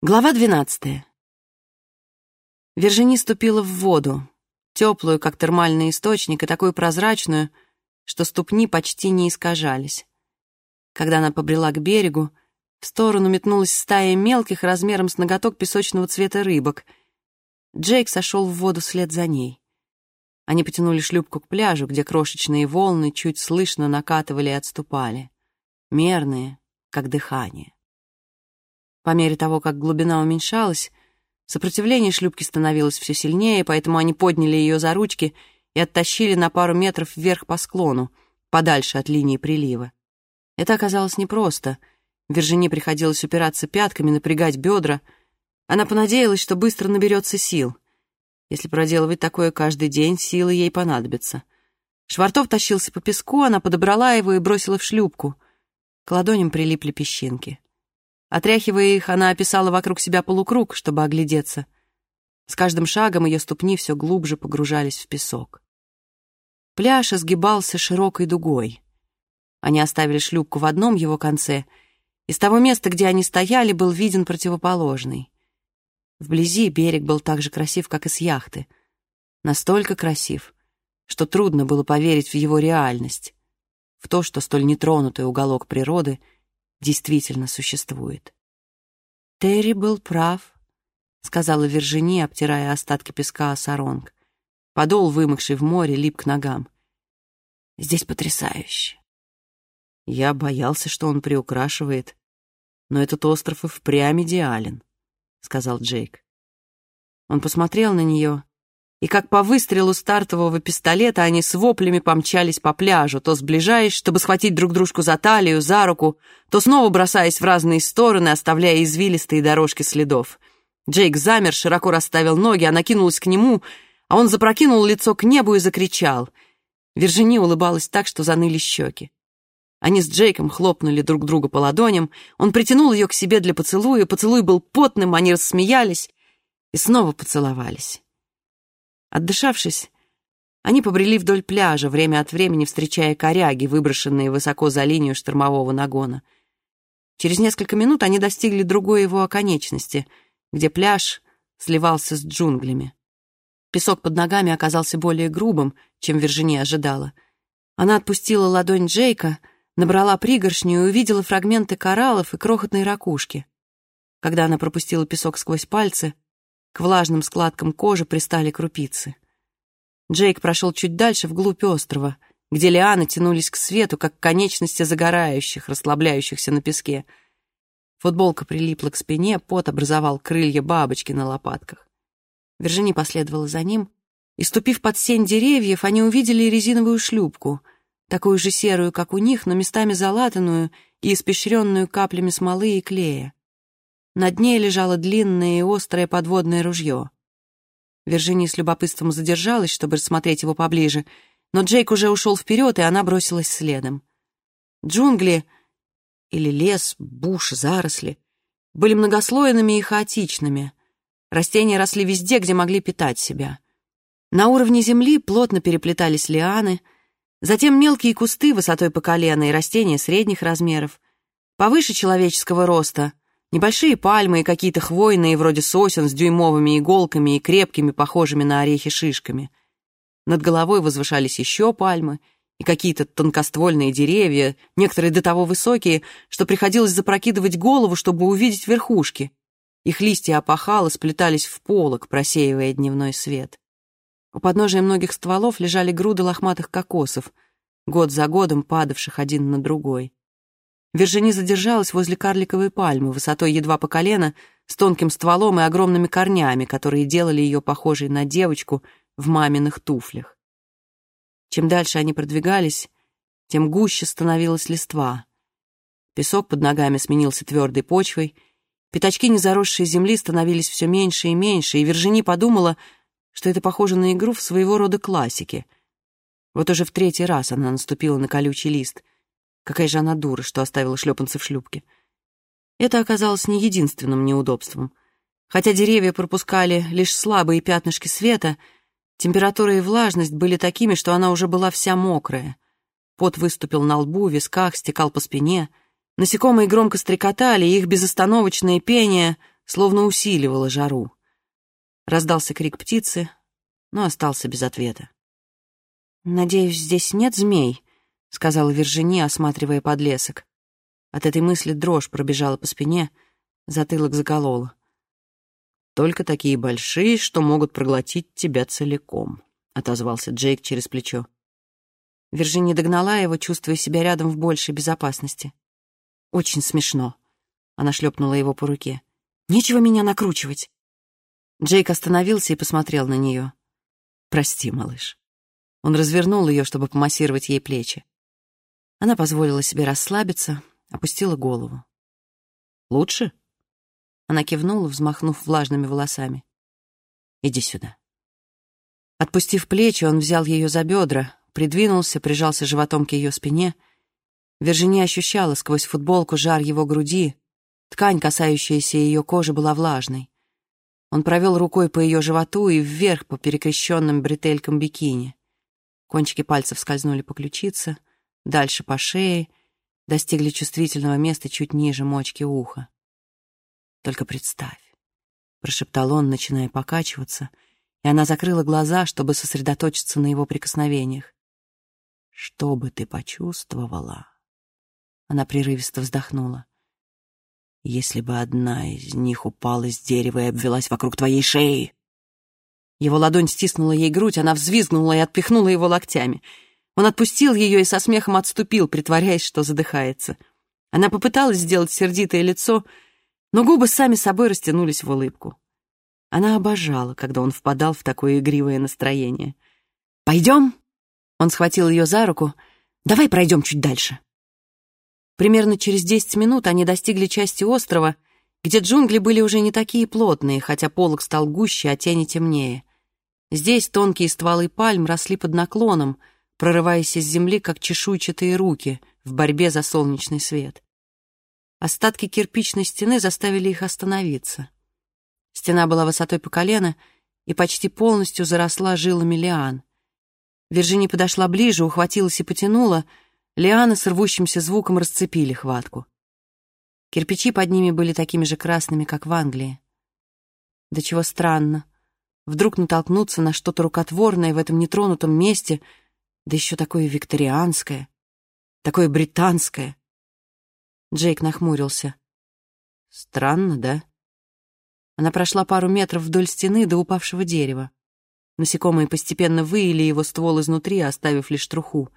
Глава двенадцатая. Вержини ступила в воду, теплую, как термальный источник, и такую прозрачную, что ступни почти не искажались. Когда она побрела к берегу, в сторону метнулась стая мелких размером с ноготок песочного цвета рыбок. Джейк сошел в воду вслед за ней. Они потянули шлюпку к пляжу, где крошечные волны чуть слышно накатывали и отступали. Мерные, как дыхание. По мере того, как глубина уменьшалась, сопротивление шлюпки становилось все сильнее, поэтому они подняли ее за ручки и оттащили на пару метров вверх по склону, подальше от линии прилива. Это оказалось непросто. Вержине приходилось упираться пятками, напрягать бедра. Она понадеялась, что быстро наберется сил. Если проделывать такое каждый день, силы ей понадобятся. Швартов тащился по песку, она подобрала его и бросила в шлюпку. К ладоням прилипли песчинки. Отряхивая их, она описала вокруг себя полукруг, чтобы оглядеться. С каждым шагом ее ступни все глубже погружались в песок. Пляж изгибался широкой дугой. Они оставили шлюпку в одном его конце, и с того места, где они стояли, был виден противоположный. Вблизи берег был так же красив, как и с яхты. Настолько красив, что трудно было поверить в его реальность, в то, что столь нетронутый уголок природы — действительно существует. «Терри был прав», — сказала Вержини, обтирая остатки песка о саронг. Подол, вымокший в море, лип к ногам. «Здесь потрясающе». Я боялся, что он приукрашивает, но этот остров и впрямь идеален, — сказал Джейк. Он посмотрел на нее, и как по выстрелу стартового пистолета они с воплями помчались по пляжу, то сближаясь, чтобы схватить друг дружку за талию, за руку, то снова бросаясь в разные стороны, оставляя извилистые дорожки следов. Джейк замер, широко расставил ноги, она кинулась к нему, а он запрокинул лицо к небу и закричал. Виржини улыбалась так, что заныли щеки. Они с Джейком хлопнули друг друга по ладоням, он притянул ее к себе для поцелуя, поцелуй был потным, они рассмеялись и снова поцеловались. Отдышавшись, они побрели вдоль пляжа, время от времени встречая коряги, выброшенные высоко за линию штормового нагона. Через несколько минут они достигли другой его оконечности, где пляж сливался с джунглями. Песок под ногами оказался более грубым, чем Виржиния ожидала. Она отпустила ладонь Джейка, набрала пригоршню и увидела фрагменты кораллов и крохотной ракушки. Когда она пропустила песок сквозь пальцы, к влажным складкам кожи пристали крупицы. Джейк прошел чуть дальше, вглубь острова, где лианы тянулись к свету, как конечности загорающих, расслабляющихся на песке. Футболка прилипла к спине, пот образовал крылья бабочки на лопатках. Вержини последовала за ним, и, ступив под сень деревьев, они увидели резиновую шлюпку, такую же серую, как у них, но местами залатанную и испещренную каплями смолы и клея. Над ней лежало длинное и острое подводное ружье. Виржиния с любопытством задержалась, чтобы рассмотреть его поближе, но Джейк уже ушел вперед, и она бросилась следом. Джунгли или лес, буш, заросли были многослойными и хаотичными. Растения росли везде, где могли питать себя. На уровне земли плотно переплетались лианы, затем мелкие кусты высотой по колено и растения средних размеров. Повыше человеческого роста Небольшие пальмы и какие-то хвойные, вроде сосен, с дюймовыми иголками и крепкими, похожими на орехи шишками. Над головой возвышались еще пальмы и какие-то тонкоствольные деревья, некоторые до того высокие, что приходилось запрокидывать голову, чтобы увидеть верхушки. Их листья опахало сплетались в полок, просеивая дневной свет. У подножия многих стволов лежали груды лохматых кокосов, год за годом падавших один на другой. Вержини задержалась возле карликовой пальмы, высотой едва по колено, с тонким стволом и огромными корнями, которые делали ее похожей на девочку в маминых туфлях. Чем дальше они продвигались, тем гуще становилась листва. Песок под ногами сменился твердой почвой, пятачки незаросшей земли становились все меньше и меньше, и Вержини подумала, что это похоже на игру в своего рода классики. Вот уже в третий раз она наступила на колючий лист — Какая же она дура, что оставила шлепанцы в шлюпке. Это оказалось не единственным неудобством. Хотя деревья пропускали лишь слабые пятнышки света, температура и влажность были такими, что она уже была вся мокрая. Пот выступил на лбу, висках, стекал по спине. Насекомые громко стрекотали, и их безостановочное пение словно усиливало жару. Раздался крик птицы, но остался без ответа. «Надеюсь, здесь нет змей», — сказала Виржини, осматривая подлесок. От этой мысли дрожь пробежала по спине, затылок заколола. «Только такие большие, что могут проглотить тебя целиком», — отозвался Джейк через плечо. Виржини догнала его, чувствуя себя рядом в большей безопасности. «Очень смешно», — она шлепнула его по руке. «Нечего меня накручивать». Джейк остановился и посмотрел на нее. «Прости, малыш». Он развернул ее, чтобы помассировать ей плечи. Она позволила себе расслабиться, опустила голову. «Лучше?» Она кивнула, взмахнув влажными волосами. «Иди сюда». Отпустив плечи, он взял ее за бедра, придвинулся, прижался животом к ее спине. Вержини ощущала сквозь футболку жар его груди. Ткань, касающаяся ее кожи, была влажной. Он провел рукой по ее животу и вверх по перекрещенным бретелькам бикини. Кончики пальцев скользнули по ключице, дальше по шее, достигли чувствительного места чуть ниже мочки уха. «Только представь», — прошептал он, начиная покачиваться, и она закрыла глаза, чтобы сосредоточиться на его прикосновениях. «Что бы ты почувствовала?» Она прерывисто вздохнула. «Если бы одна из них упала с дерева и обвелась вокруг твоей шеи!» Его ладонь стиснула ей грудь, она взвизгнула и отпихнула его локтями. Он отпустил ее и со смехом отступил, притворяясь, что задыхается. Она попыталась сделать сердитое лицо — но губы сами собой растянулись в улыбку. Она обожала, когда он впадал в такое игривое настроение. «Пойдем?» Он схватил ее за руку. «Давай пройдем чуть дальше». Примерно через десять минут они достигли части острова, где джунгли были уже не такие плотные, хотя полог стал гуще, а тени темнее. Здесь тонкие стволы пальм росли под наклоном, прорываясь из земли, как чешуйчатые руки в борьбе за солнечный свет. Остатки кирпичной стены заставили их остановиться. Стена была высотой по колено и почти полностью заросла жилами лиан. Виржини подошла ближе, ухватилась и потянула. Лианы с рвущимся звуком расцепили хватку. Кирпичи под ними были такими же красными, как в Англии. Да чего странно. Вдруг натолкнуться на что-то рукотворное в этом нетронутом месте, да еще такое викторианское, такое британское. Джейк нахмурился. «Странно, да?» Она прошла пару метров вдоль стены до упавшего дерева. Насекомые постепенно выили его ствол изнутри, оставив лишь труху.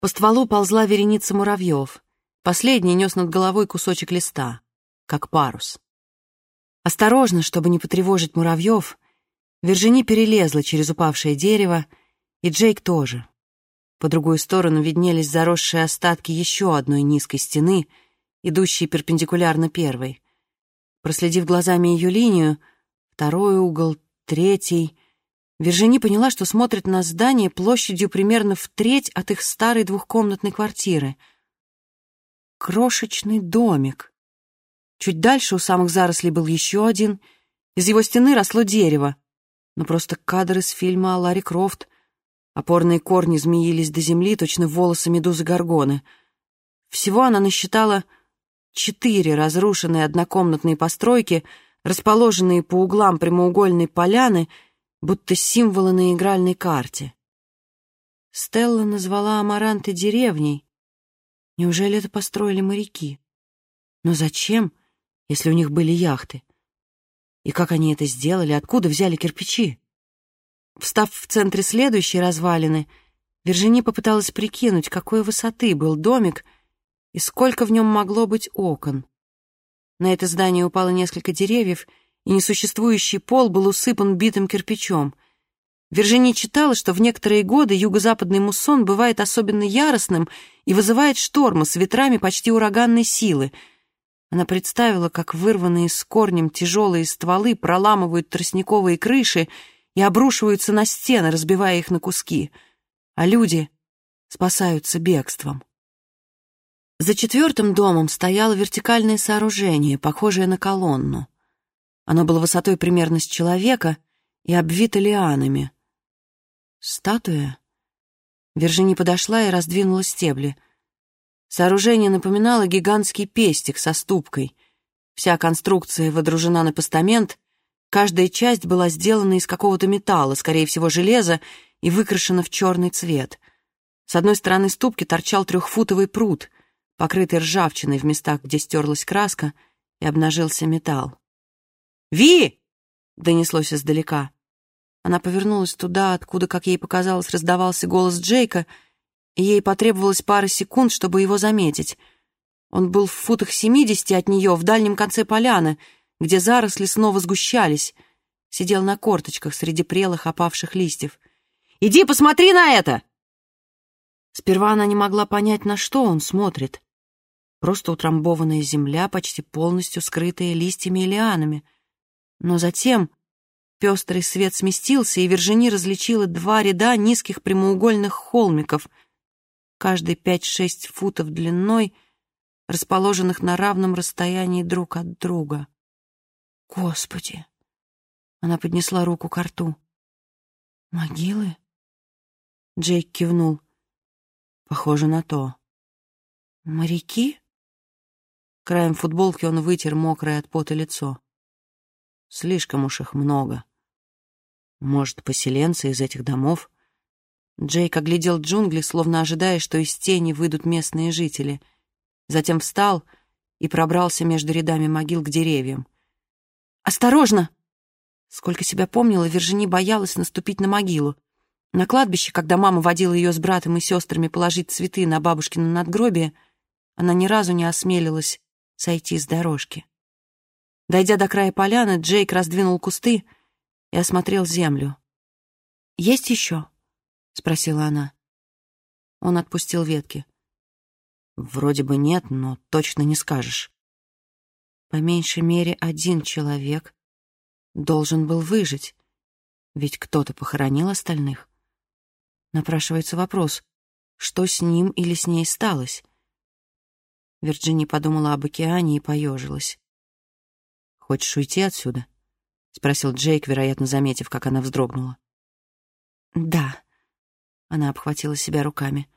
По стволу ползла вереница муравьев. Последний нес над головой кусочек листа, как парус. Осторожно, чтобы не потревожить муравьев, Вержини перелезла через упавшее дерево, и Джейк тоже. По другую сторону виднелись заросшие остатки еще одной низкой стены — идущий перпендикулярно первой. Проследив глазами ее линию, второй угол, третий, Вержини поняла, что смотрит на здание площадью примерно в треть от их старой двухкомнатной квартиры. Крошечный домик. Чуть дальше у самых зарослей был еще один. Из его стены росло дерево. Но просто кадр из фильма о Ларри Крофт. Опорные корни змеились до земли, точно волосы медузы Горгоны. Всего она насчитала четыре разрушенные однокомнатные постройки, расположенные по углам прямоугольной поляны, будто символы на игральной карте. Стелла назвала Амаранты деревней. Неужели это построили моряки? Но зачем, если у них были яхты? И как они это сделали? Откуда взяли кирпичи? Встав в центре следующей развалины, Вержини попыталась прикинуть, какой высоты был домик — и сколько в нем могло быть окон. На это здание упало несколько деревьев, и несуществующий пол был усыпан битым кирпичом. Вержини читала, что в некоторые годы юго-западный муссон бывает особенно яростным и вызывает штормы с ветрами почти ураганной силы. Она представила, как вырванные с корнем тяжелые стволы проламывают тростниковые крыши и обрушиваются на стены, разбивая их на куски, а люди спасаются бегством. За четвертым домом стояло вертикальное сооружение, похожее на колонну. Оно было высотой примерно с человека и обвито лианами. Статуя? Вержини подошла и раздвинула стебли. Сооружение напоминало гигантский пестик со ступкой. Вся конструкция водружена на постамент, каждая часть была сделана из какого-то металла, скорее всего, железа, и выкрашена в черный цвет. С одной стороны ступки торчал трехфутовый пруд, покрытый ржавчиной в местах, где стерлась краска, и обнажился металл. «Ви!» — донеслось издалека. Она повернулась туда, откуда, как ей показалось, раздавался голос Джейка, и ей потребовалось пара секунд, чтобы его заметить. Он был в футах семидесяти от нее, в дальнем конце поляны, где заросли снова сгущались. Сидел на корточках среди прелых опавших листьев. «Иди посмотри на это!» Сперва она не могла понять, на что он смотрит. Просто утрамбованная земля, почти полностью скрытая листьями и лианами. Но затем пестрый свет сместился, и Вержини различила два ряда низких прямоугольных холмиков, каждый пять-шесть футов длиной, расположенных на равном расстоянии друг от друга. Господи! Она поднесла руку к рту. «Могилы?» Джейк кивнул. «Похоже на то». «Моряки?» Краем футболки он вытер мокрое от пота лицо. Слишком уж их много. Может, поселенцы из этих домов? Джейк оглядел джунгли, словно ожидая, что из тени выйдут местные жители. Затем встал и пробрался между рядами могил к деревьям. «Осторожно!» Сколько себя помнила, Вержини боялась наступить на могилу. На кладбище, когда мама водила ее с братом и сестрами положить цветы на бабушкино надгробие, она ни разу не осмелилась сойти с дорожки. Дойдя до края поляны, Джейк раздвинул кусты и осмотрел землю. «Есть еще?» — спросила она. Он отпустил ветки. «Вроде бы нет, но точно не скажешь». По меньшей мере один человек должен был выжить, ведь кто-то похоронил остальных. Напрашивается вопрос, что с ним или с ней сталось? Вирджини подумала об океане и поежилась. «Хочешь уйти отсюда?» — спросил Джейк, вероятно, заметив, как она вздрогнула. «Да», — она обхватила себя руками.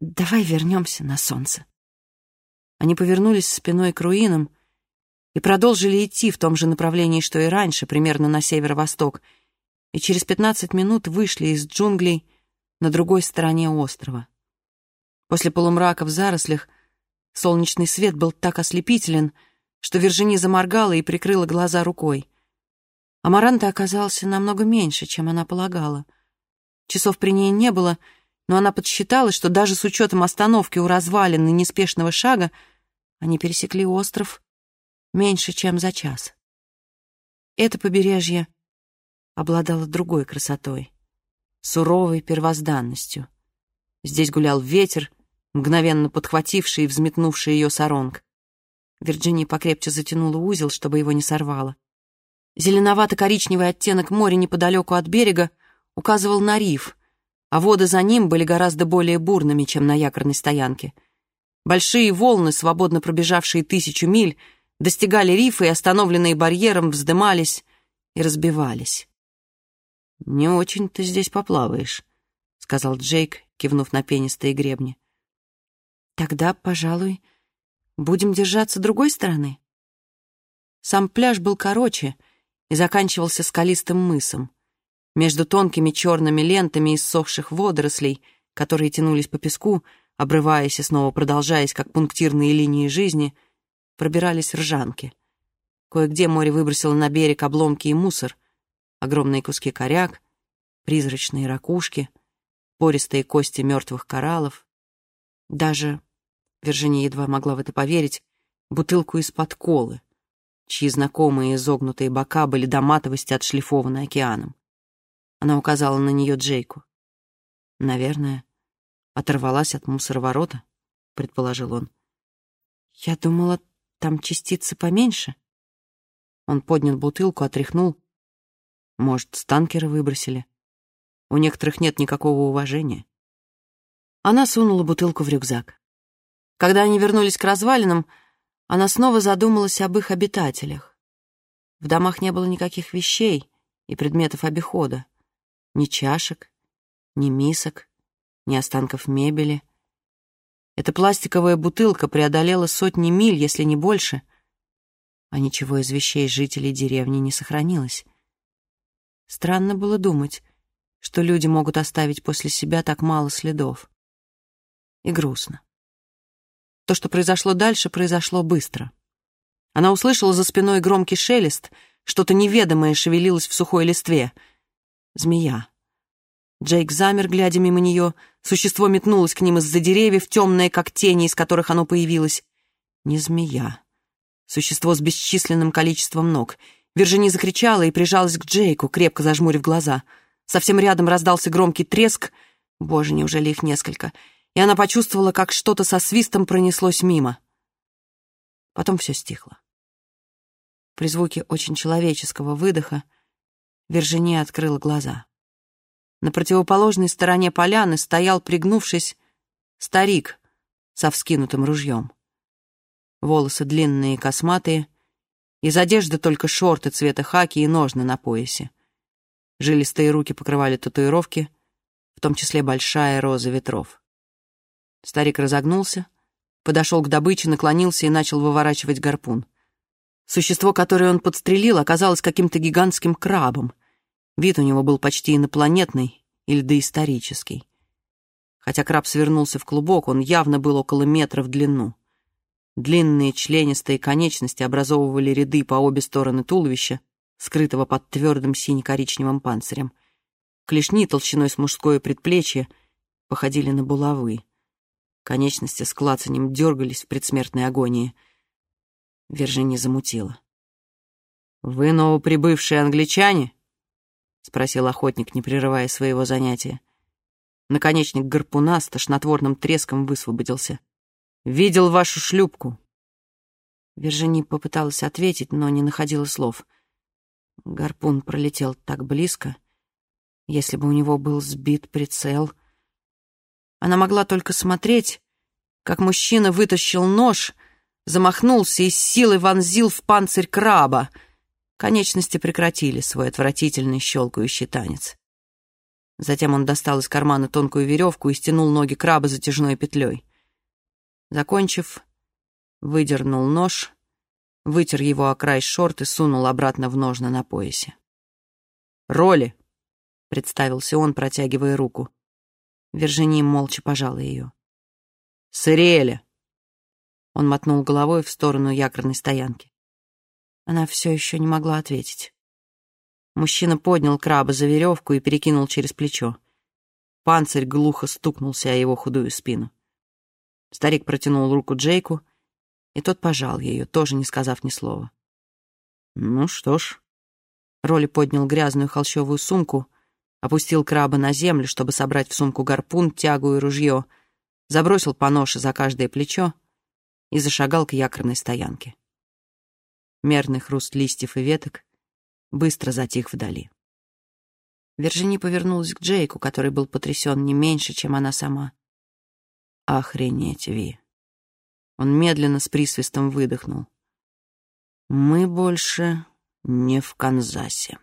«Давай вернемся на солнце». Они повернулись спиной к руинам и продолжили идти в том же направлении, что и раньше, примерно на северо-восток, и через пятнадцать минут вышли из джунглей на другой стороне острова. После полумрака в зарослях — Солнечный свет был так ослепителен, что Вержини заморгала и прикрыла глаза рукой. Амаранта оказался намного меньше, чем она полагала. Часов при ней не было, но она подсчитала, что даже с учетом остановки у развалин и неспешного шага они пересекли остров меньше, чем за час. Это побережье обладало другой красотой, суровой первозданностью. Здесь гулял ветер, мгновенно подхвативший и взметнувший ее саронг. Вирджиния покрепче затянула узел, чтобы его не сорвало. Зеленовато-коричневый оттенок моря неподалеку от берега указывал на риф, а воды за ним были гораздо более бурными, чем на якорной стоянке. Большие волны, свободно пробежавшие тысячу миль, достигали рифа и, остановленные барьером, вздымались и разбивались. «Не очень ты здесь поплаваешь», — сказал Джейк, кивнув на пенистые гребни. Тогда, пожалуй, будем держаться другой стороны. Сам пляж был короче и заканчивался скалистым мысом. Между тонкими черными лентами иссохших водорослей, которые тянулись по песку, обрываясь и снова продолжаясь, как пунктирные линии жизни, пробирались ржанки. Кое-где море выбросило на берег обломки и мусор, огромные куски коряк, призрачные ракушки, пористые кости мертвых кораллов, даже Виржиния едва могла в это поверить, бутылку из-под колы, чьи знакомые изогнутые бока были до матовости отшлифованы океаном. Она указала на нее Джейку. «Наверное, оторвалась от мусороворота», — предположил он. «Я думала, там частицы поменьше». Он поднял бутылку, отряхнул. «Может, станкеры выбросили? У некоторых нет никакого уважения». Она сунула бутылку в рюкзак. Когда они вернулись к развалинам, она снова задумалась об их обитателях. В домах не было никаких вещей и предметов обихода. Ни чашек, ни мисок, ни останков мебели. Эта пластиковая бутылка преодолела сотни миль, если не больше, а ничего из вещей жителей деревни не сохранилось. Странно было думать, что люди могут оставить после себя так мало следов. И грустно. То, что произошло дальше, произошло быстро. Она услышала за спиной громкий шелест, что-то неведомое шевелилось в сухой листве. Змея. Джейк замер, глядя мимо нее. Существо метнулось к ним из-за деревьев, темное, как тени, из которых оно появилось. Не змея. Существо с бесчисленным количеством ног. Виржини закричала и прижалась к Джейку, крепко зажмурив глаза. Совсем рядом раздался громкий треск. Боже, неужели их несколько? И она почувствовала, как что-то со свистом пронеслось мимо. Потом все стихло. При звуке очень человеческого выдоха Виржиния открыла глаза. На противоположной стороне поляны стоял, пригнувшись, старик со вскинутым ружьем. Волосы длинные и косматые, из одежды только шорты цвета хаки и ножны на поясе. Жилистые руки покрывали татуировки, в том числе большая роза ветров. Старик разогнулся, подошел к добыче, наклонился и начал выворачивать гарпун. Существо, которое он подстрелил, оказалось каким-то гигантским крабом. Вид у него был почти инопланетный или доисторический. Хотя краб свернулся в клубок, он явно был около метра в длину. Длинные членистые конечности образовывали ряды по обе стороны туловища, скрытого под твердым сине-коричневым панцирем. Клешни толщиной с мужское предплечье походили на булавы. Конечности с клацанем дергались в предсмертной агонии. Вержини замутила. «Вы новоприбывшие англичане?» — спросил охотник, не прерывая своего занятия. Наконечник гарпуна с тошнотворным треском высвободился. «Видел вашу шлюпку». Вержини попыталась ответить, но не находила слов. Гарпун пролетел так близко. Если бы у него был сбит прицел, она могла только смотреть, как мужчина вытащил нож, замахнулся и силой вонзил в панцирь краба. Конечности прекратили свой отвратительный щелкающий танец. Затем он достал из кармана тонкую веревку и стянул ноги краба затяжной петлей. Закончив, выдернул нож, вытер его о край шорт и сунул обратно в ножны на поясе. «Роли!» — представился он, протягивая руку. Вержини молча пожала ее. «Сыриэля!» Он мотнул головой в сторону якорной стоянки. Она все еще не могла ответить. Мужчина поднял краба за веревку и перекинул через плечо. Панцирь глухо стукнулся о его худую спину. Старик протянул руку Джейку, и тот пожал ее, тоже не сказав ни слова. «Ну что ж...» Роли поднял грязную холщовую сумку — опустил краба на землю, чтобы собрать в сумку гарпун, тягу и ружье, забросил по ноше за каждое плечо и зашагал к якорной стоянке. Мерный хруст листьев и веток быстро затих вдали. Вержини повернулась к Джейку, который был потрясен не меньше, чем она сама. «Охренеть, Ви!» Он медленно с присвистом выдохнул. «Мы больше не в Канзасе».